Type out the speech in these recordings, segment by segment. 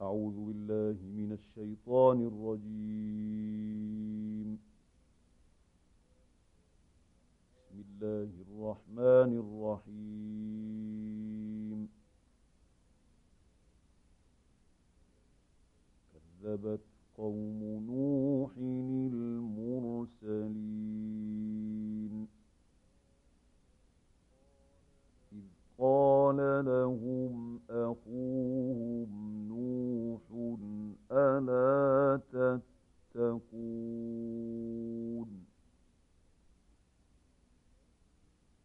أعوذ بالله من الشيطان الرجيم. بسم الله الرحمن الرحيم. كذبت قوم نوح المرسلين. إذ قال لهم أخوهم نوح ألا تتقون.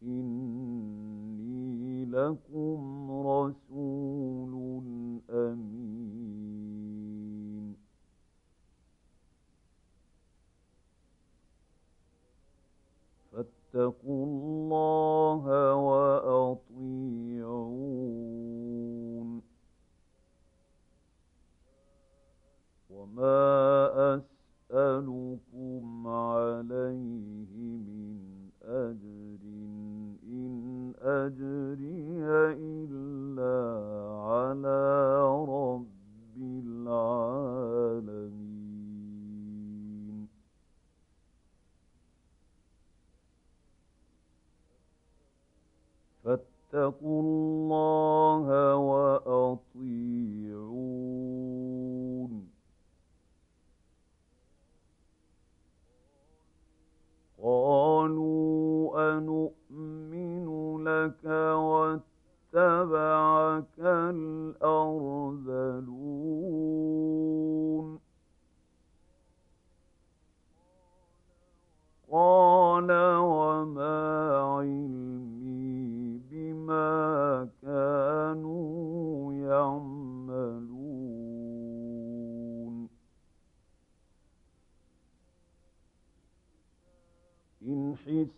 إني لكم رسول أمين. فاتقوا الله وما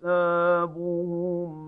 حسابهم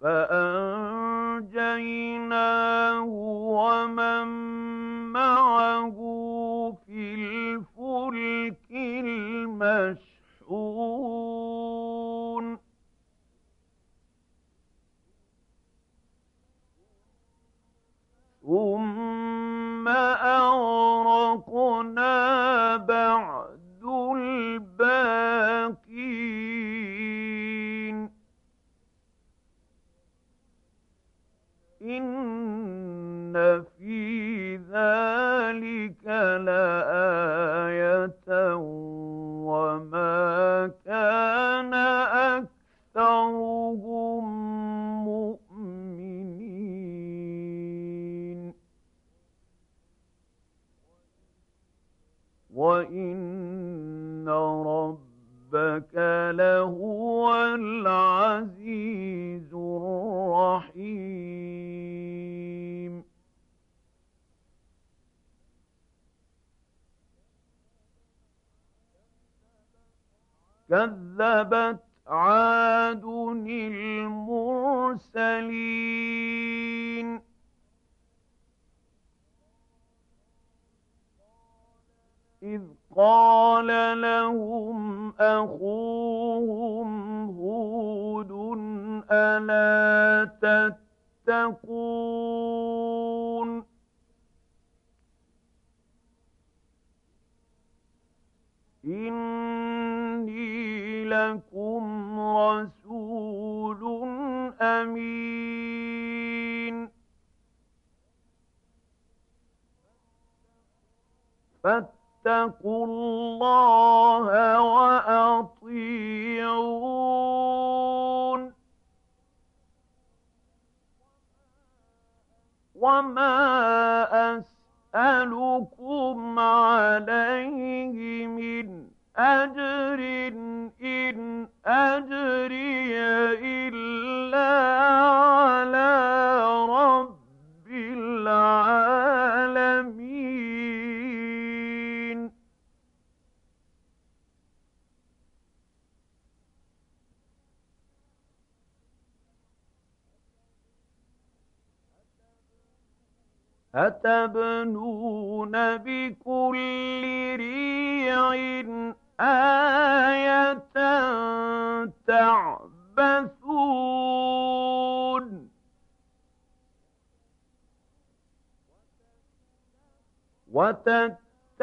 فأنجيناه ومن معه في الفلك المشحون ثم أغرقنا بعد الباقين إن في ذلك لآية كذبت عاد المرسلين. إذ قال لهم أخوهم هود ألا تتقون؟ إني لكم رسول أمين. فاتقوا الله وأطيعون. وما أسألكم عليه من أجر إن أجري إلا على رب العالمين أتبنون بكل ريع آية تعبثون. وتتخذون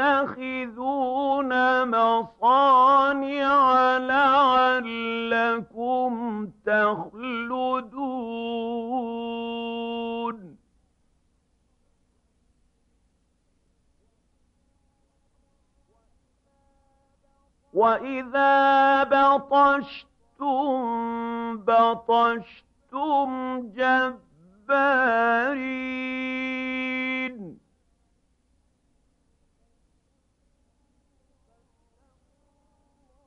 مصانع لعلكم تخلدون. وإذا بطشتم بطشتم جبارين.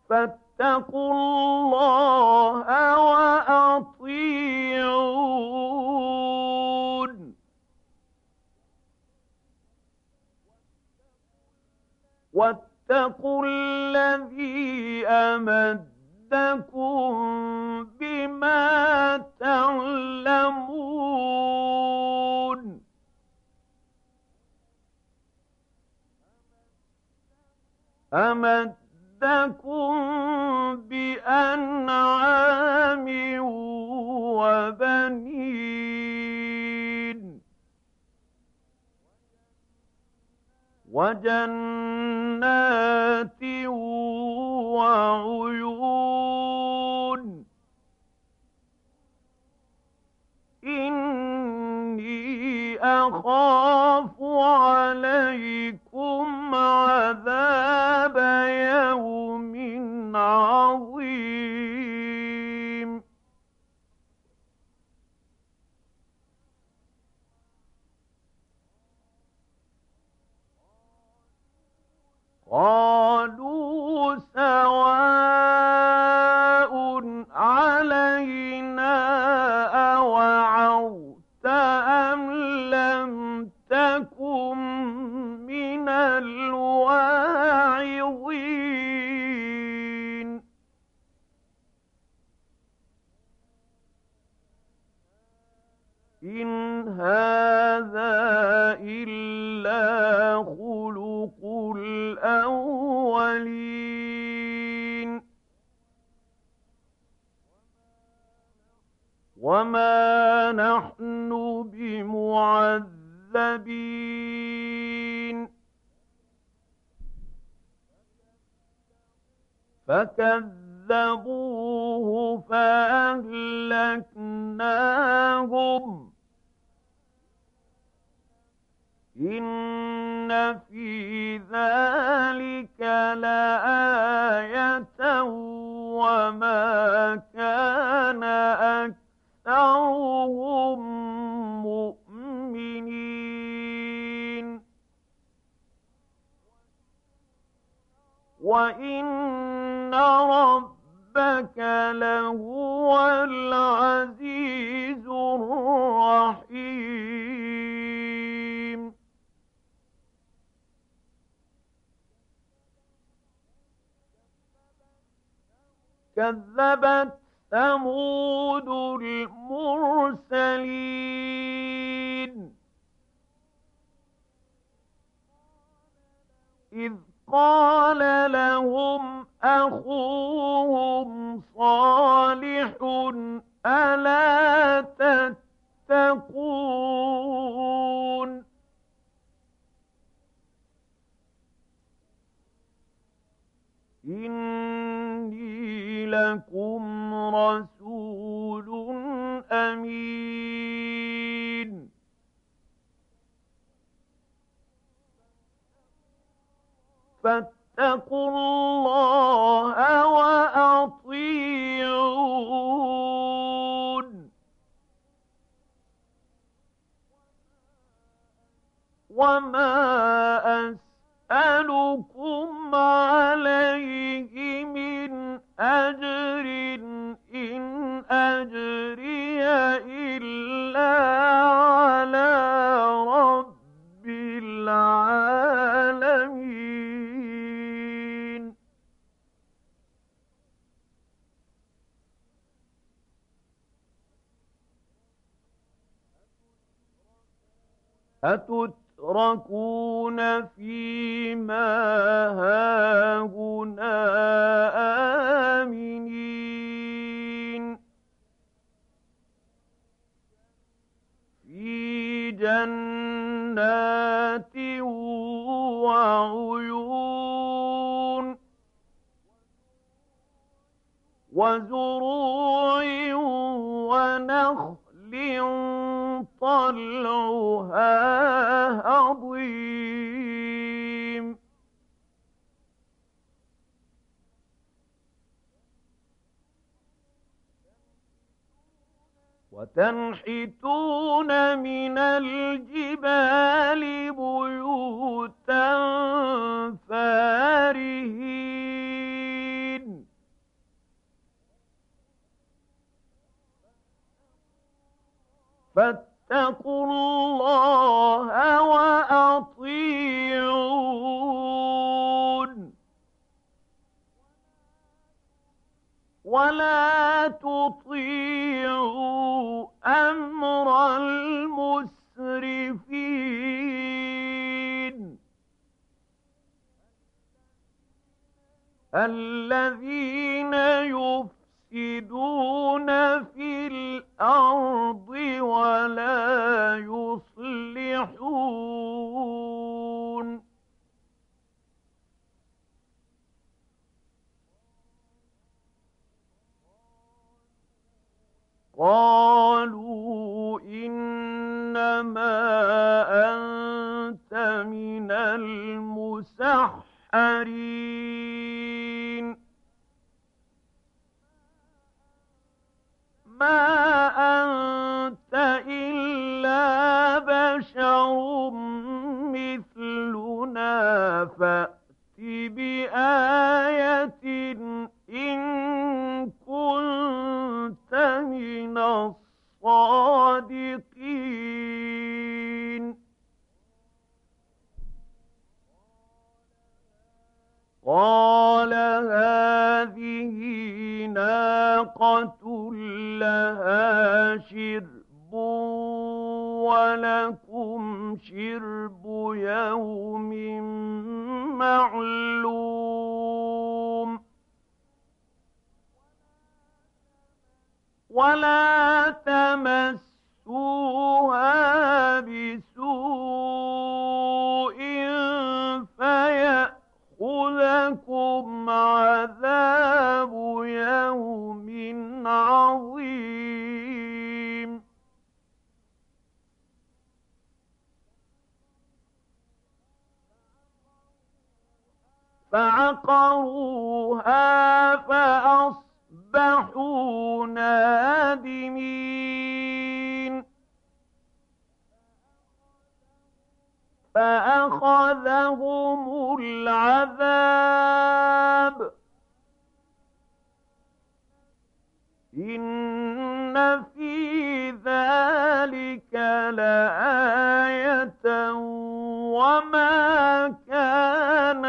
فاتقوا الله وأطيعون. واتقوا الذي أمدكم بما تعلمون. أمدكم بأنعام وبنين. وجنات وعيون. أخاف عليكم عذاب يوم عظيم. قالوا فكذبوه ربك لهو العزيز الرحيم. كذبت ثمود المرسلين. إذ قال لهم أخوهم صالح ألا تتقون؟ إني لكم رسول أمين. فاتقوا الله وأطيعون. وما أسألكم عليه من أجر إن أجري أتتركون فيما هاهنا آمنين؟ في جنات وعيون وزروع ونخل طلعها هضيم وتنحتون من الجبال بيوتا فارهين. فاتقوا الله وأطيعون. ولا تطيعوا أمر المسرفين. الذين يفسدون في الأرض ولا يصلحون. قالوا بسوء فيأخذكم عذاب يوم عظيم. فعقروها فأصبحوا نادمين. فأخذهم العذاب. إن في ذلك لآية وما كان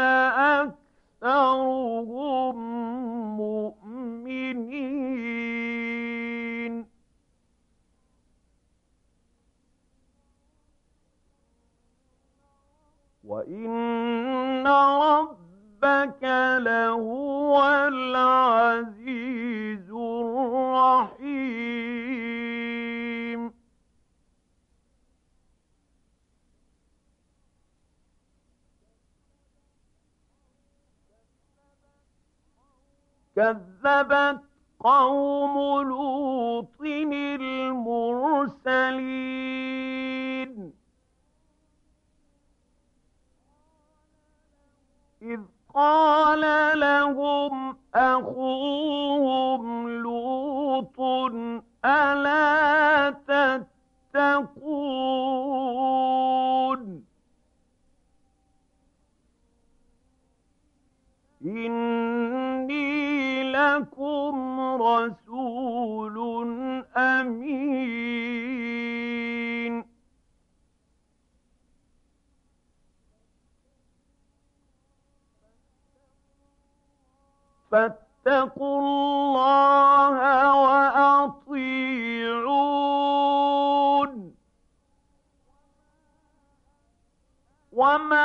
وإن ربك لهو العزيز الرحيم كذبت قوم لوط المرسلين إذ قال لهم أخوهم لوط ألا تتقون؟ إني لكم رسول أمين. فاتقوا الله وأطيعون. وما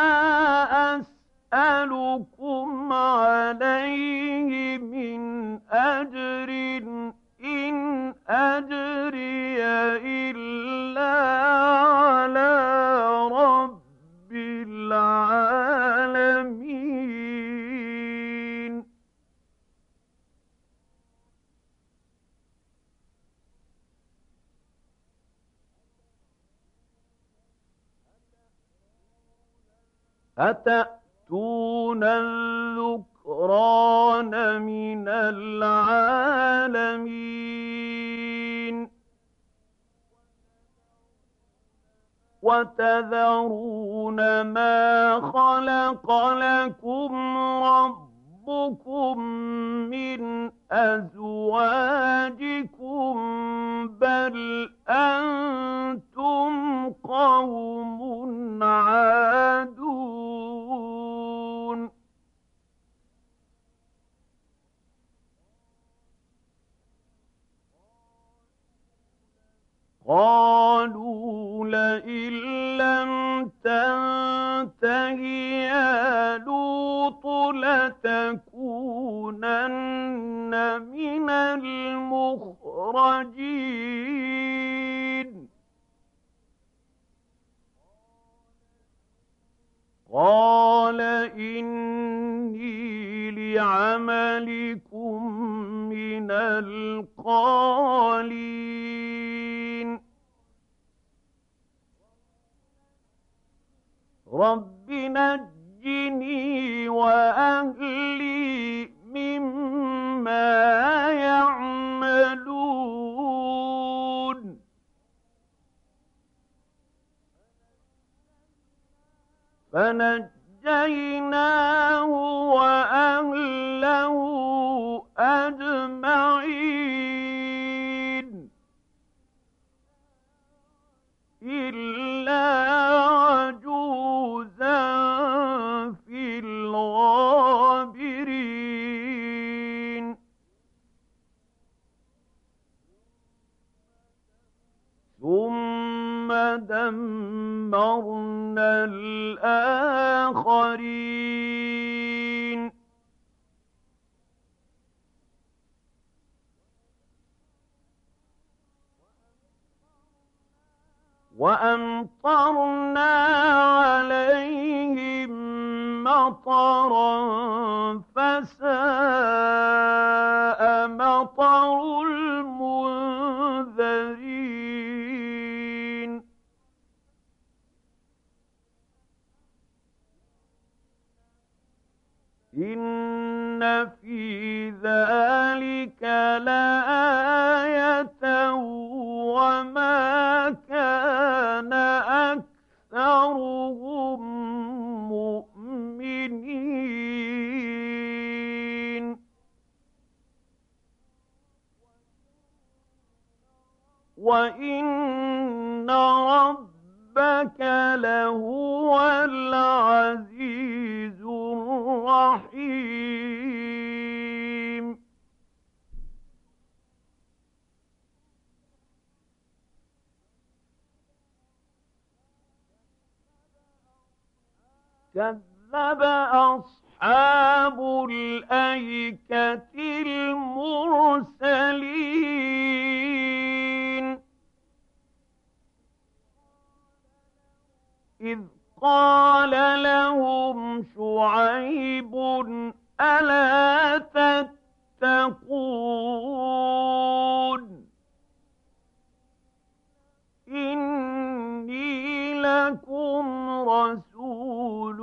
لكم رسول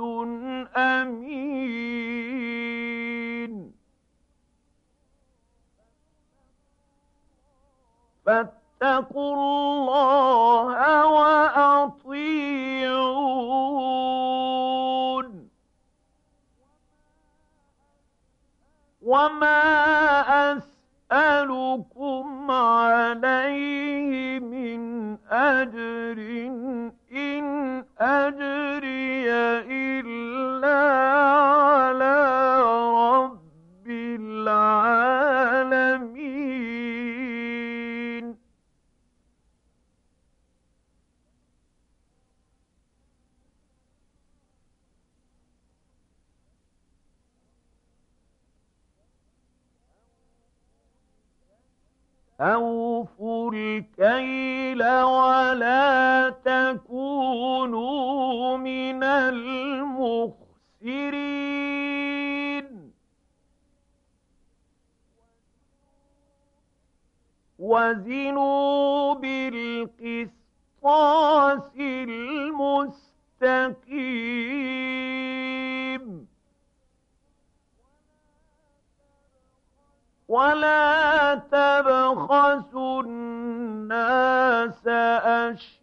أمين. فاتقوا الله وأطيعون. وما وزنوا بالقسطاس المستقيم. ولا تبخسوا الناس أشياءهم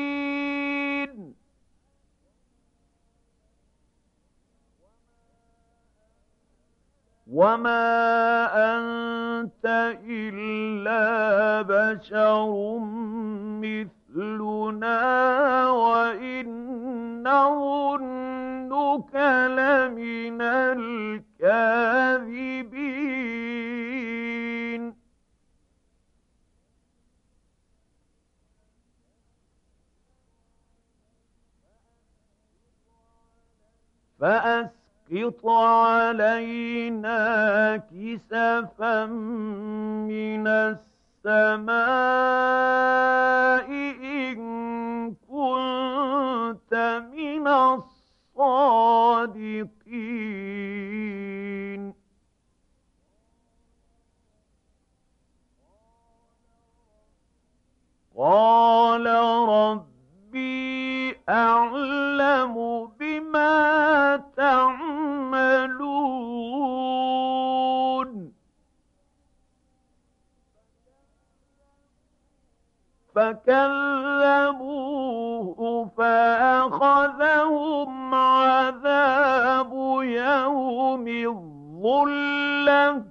وما أنت إلا بشر مثلنا وإن نظنك لمن الكاذبين فأسقط علينا كسفا من السماء إن كنت من الصادقين. قال فكذبوه فأخذهم عذاب يوم الظلة.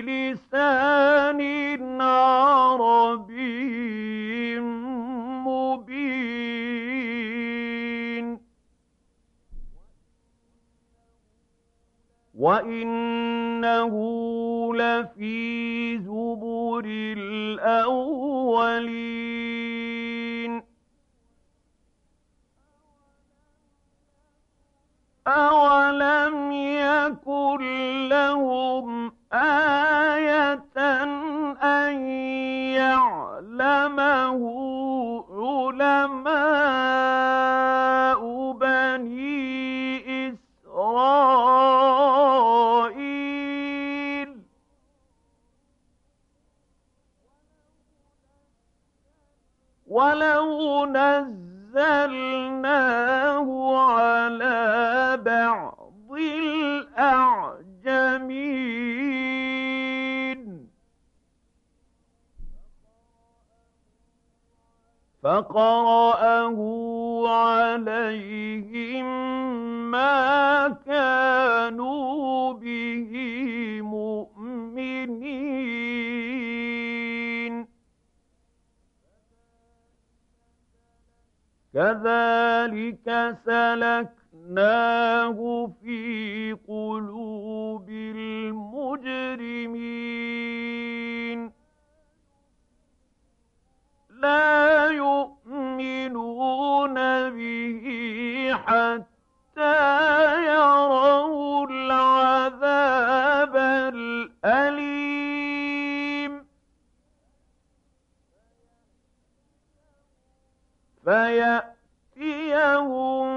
بلسان عربي مبين. وإنه لفي زبر الأولين. أولم يكن لهم آية أن يعلمه علماء بني إسرائيل. ولو نزلناه على فقرأه عليهم ما كانوا به مؤمنين. كذلك سلكناه في قلوب المجرمين. لا حتى يروا العذاب الأليم. فيأتيهم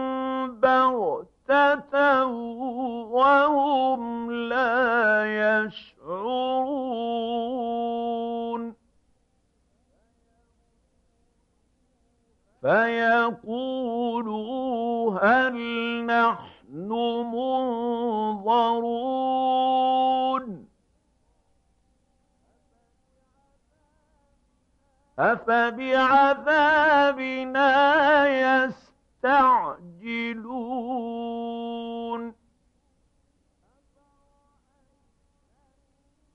بغتة وهم لا يشعرون. فيقولوا هل نحن منظرون؟ أفبعذابنا يستعجلون؟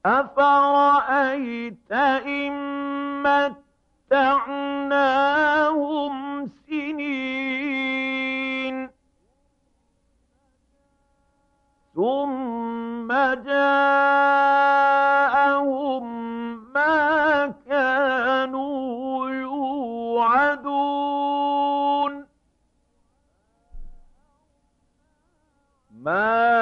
أفرأيت إن متعناهم سنين؟ ثم جاءهم ما كانوا يوعدون. ما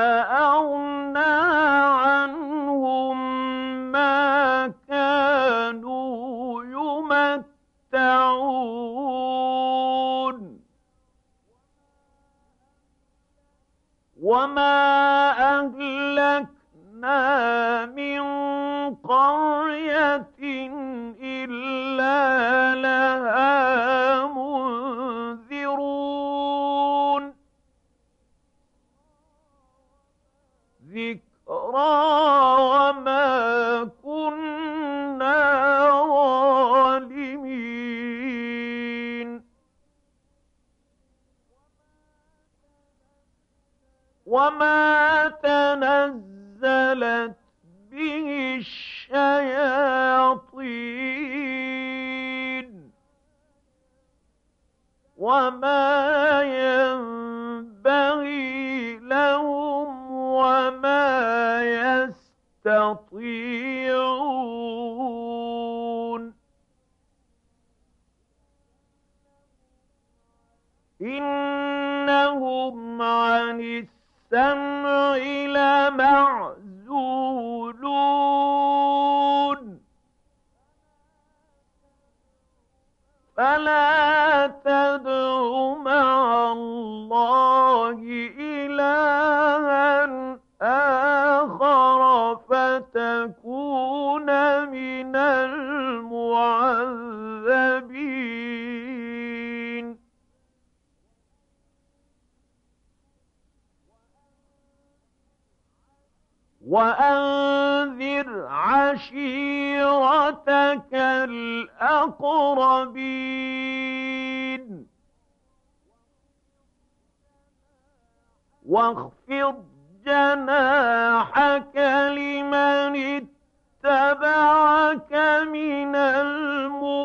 ذكرى فتكون من المعذبين. وأنذر عشيرتك الأقربين. واخفض جناحك لمن اتبعك من المؤمنين.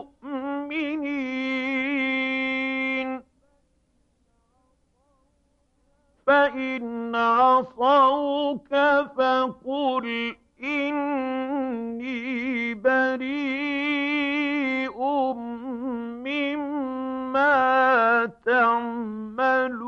فإن عصوك فقل إني بريء مما تعملون.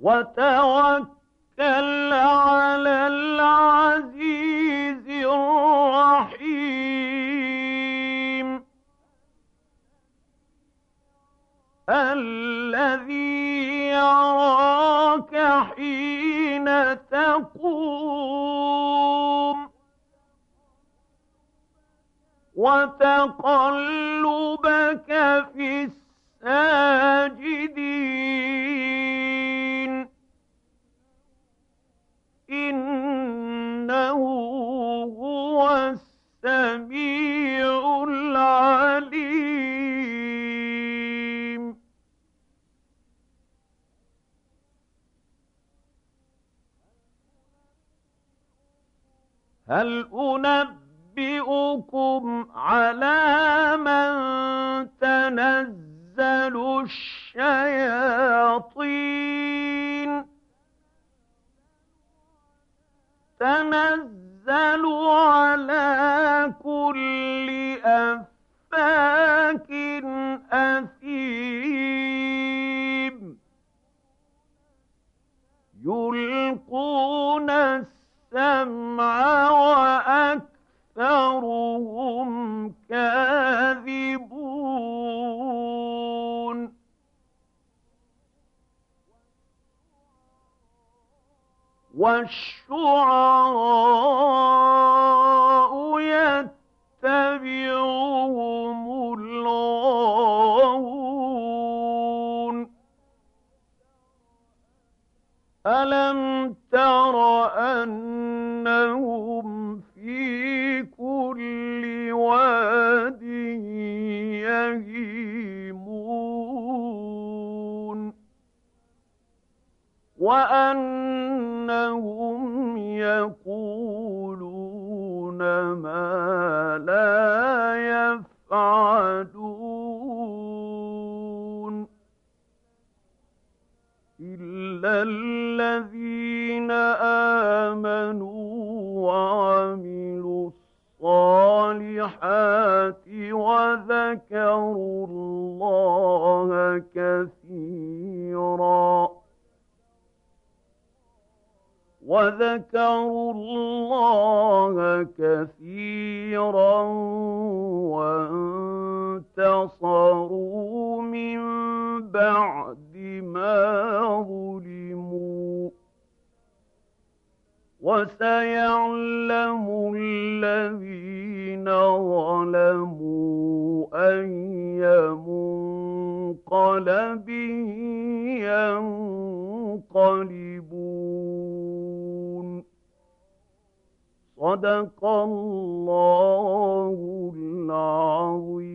وتوكل على العزيز الرحيم. الذي يراك حين تقوم. وتقلبك في الساجدين. إنه هو السميع العليم. هل أنبئكم على من تنزل الشياطين؟ تنزل على كل والشعراء يتبعهم الغاوون. ألم تر أنهم في كل واد يهيمون؟ وأنهم يقولون ما لا يفعلون إلا الذين آمنوا وعملوا الصالحات وذكروا الله كثيرا وذكروا الله كثيرا وانتصروا من بعد ما ظلموا. وسيعلم الذين ظلموا أي منقلب ينقلبون. صدق الله العظيم.